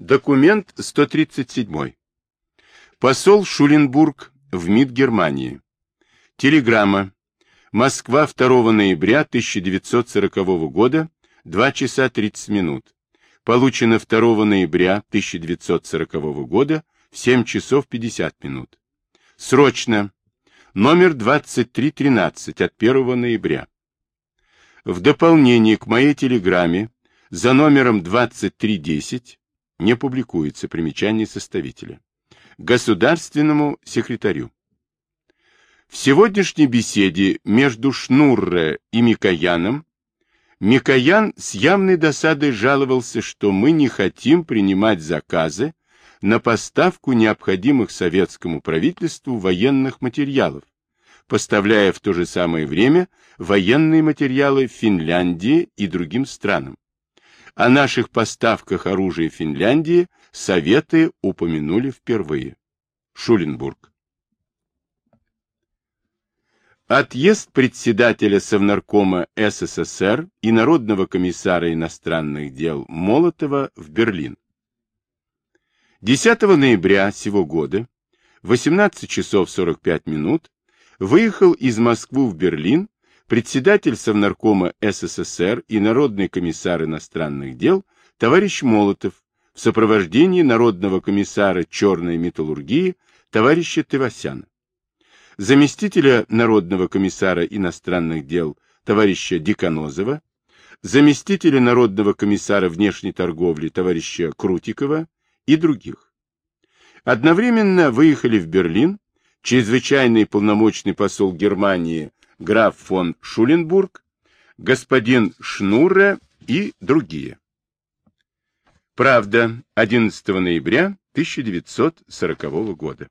Документ 137. Посол Шуленбург в МИД Германии. Телеграмма. Москва 2 ноября 1940 года, 2 часа 30 минут. Получено 2 ноября 1940 года в 7 часов 50 минут. Срочно. Номер 2313 от 1 ноября. В дополнение к моей телеграмме за номером 2310 не публикуется примечание составителя. Государственному секретарю. В сегодняшней беседе между Шнурре и Микояном Микоян с явной досадой жаловался, что мы не хотим принимать заказы на поставку необходимых советскому правительству военных материалов, поставляя в то же самое время военные материалы Финляндии и другим странам. О наших поставках оружия Финляндии Советы упомянули впервые. Шуленбург. Отъезд председателя Совнаркома СССР и Народного комиссара иностранных дел Молотова в Берлин. 10 ноября сего года, 18 часов 45 минут, выехал из Москвы в Берлин председатель Совнаркома СССР и Народный комиссар иностранных дел товарищ Молотов в сопровождении Народного комиссара черной металлургии товарища Тевасяна. Заместителя Народного комиссара иностранных дел товарища Диконозова, заместителя Народного комиссара внешней торговли товарища Крутикова и других. Одновременно выехали в Берлин чрезвычайный полномочный посол Германии граф фон Шуленбург, господин Шнурре и другие. Правда, 11 ноября 1940 года.